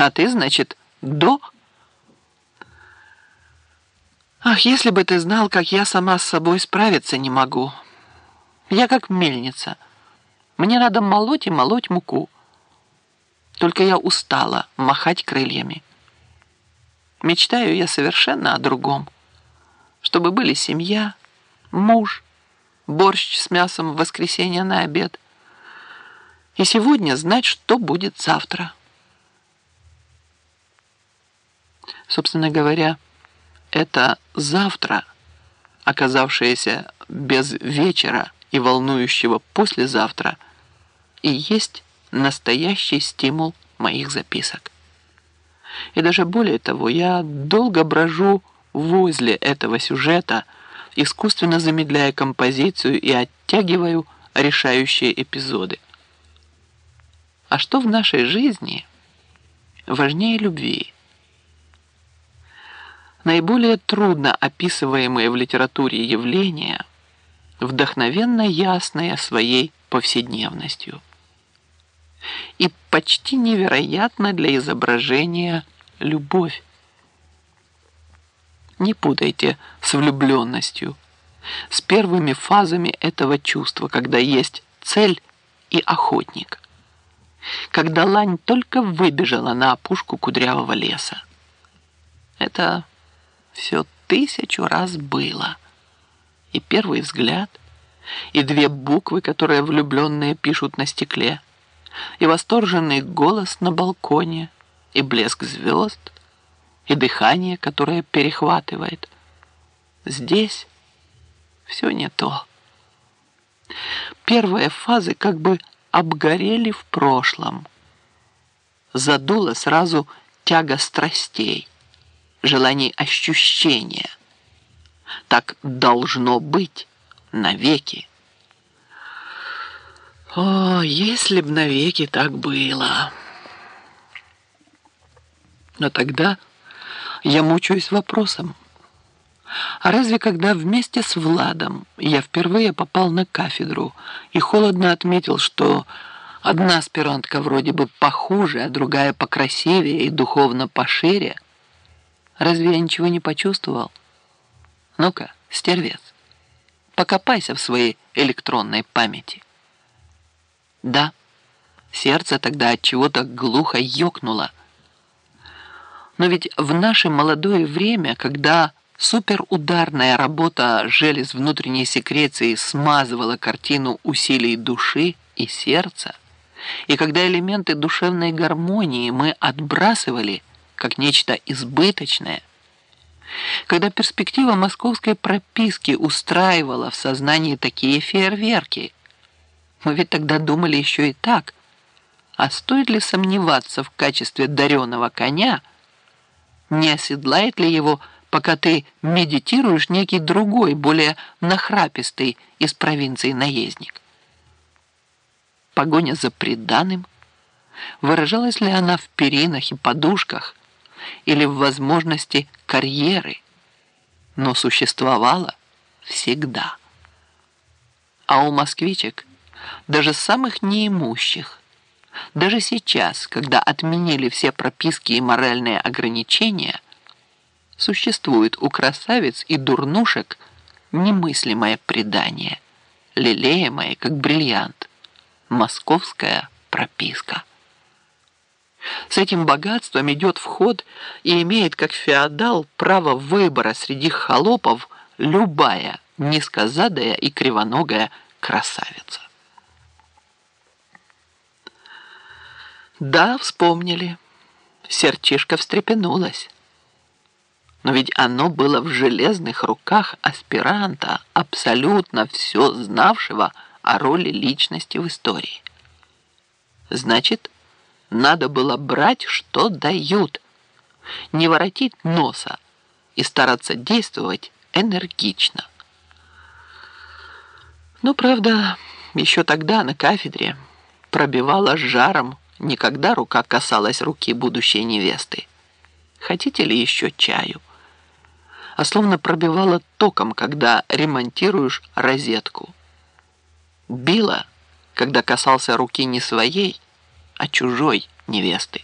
А ты, значит, до? Ах, если бы ты знал, как я сама с собой справиться не могу. Я как мельница. Мне надо молоть и молоть муку. Только я устала махать крыльями. Мечтаю я совершенно о другом. Чтобы были семья, муж, борщ с мясом в воскресенье на обед. И сегодня знать, что будет завтра. Собственно говоря, это завтра, оказавшееся без вечера и волнующего послезавтра, и есть настоящий стимул моих записок. И даже более того, я долго брожу возле этого сюжета, искусственно замедляя композицию и оттягиваю решающие эпизоды. А что в нашей жизни важнее любви? Наиболее трудно описываемые в литературе явления, вдохновенно ясные своей повседневностью и почти невероятно для изображения любовь. Не путайте с влюбленностью, с первыми фазами этого чувства, когда есть цель и охотник, когда лань только выбежала на опушку кудрявого леса. Это все тысячу раз было. И первый взгляд, и две буквы, которые влюбленные пишут на стекле, и восторженный голос на балконе, и блеск звезд, и дыхание, которое перехватывает. Здесь все не то. Первые фазы как бы обгорели в прошлом. Задуло сразу тяга страстей желаний ощущения. Так должно быть навеки. О, если б навеки так было. Но тогда я мучаюсь вопросом. А разве когда вместе с Владом я впервые попал на кафедру и холодно отметил, что одна аспирантка вроде бы похуже, а другая покрасивее и духовно пошире, Разве я ничего не почувствовал? Ну-ка, стервец, покопайся в своей электронной памяти. Да, сердце тогда от чего-то глухо ёкнуло. Но ведь в наше молодое время, когда суперударная работа желез внутренней секреции смазывала картину усилий души и сердца, и когда элементы душевной гармонии мы отбрасывали – как нечто избыточное, когда перспектива московской прописки устраивала в сознании такие фейерверки. Мы ведь тогда думали еще и так. А стоит ли сомневаться в качестве дареного коня, не оседлает ли его, пока ты медитируешь некий другой, более нахрапистый из провинции наездник? Погоня за преданным? Выражалась ли она в перинах и подушках, или в возможности карьеры, но существовала всегда. А у москвичек, даже самых неимущих, даже сейчас, когда отменили все прописки и моральные ограничения, существует у красавиц и дурнушек немыслимое предание, лелеемое как бриллиант, московская прописка. С этим богатством идет в ход и имеет как феодал право выбора среди холопов любая низкозадая и кривоногая красавица. Да, вспомнили. Сердчишка встрепенулась. Но ведь оно было в железных руках аспиранта, абсолютно все знавшего о роли личности в истории. Значит, надо было брать, что дают, не воротить носа и стараться действовать энергично. Но, правда, еще тогда на кафедре пробивала жаром, никогда рука касалась руки будущей невесты. Хотите ли еще чаю? А словно пробивала током, когда ремонтируешь розетку. Била, когда касался руки не своей, а чужой невесты.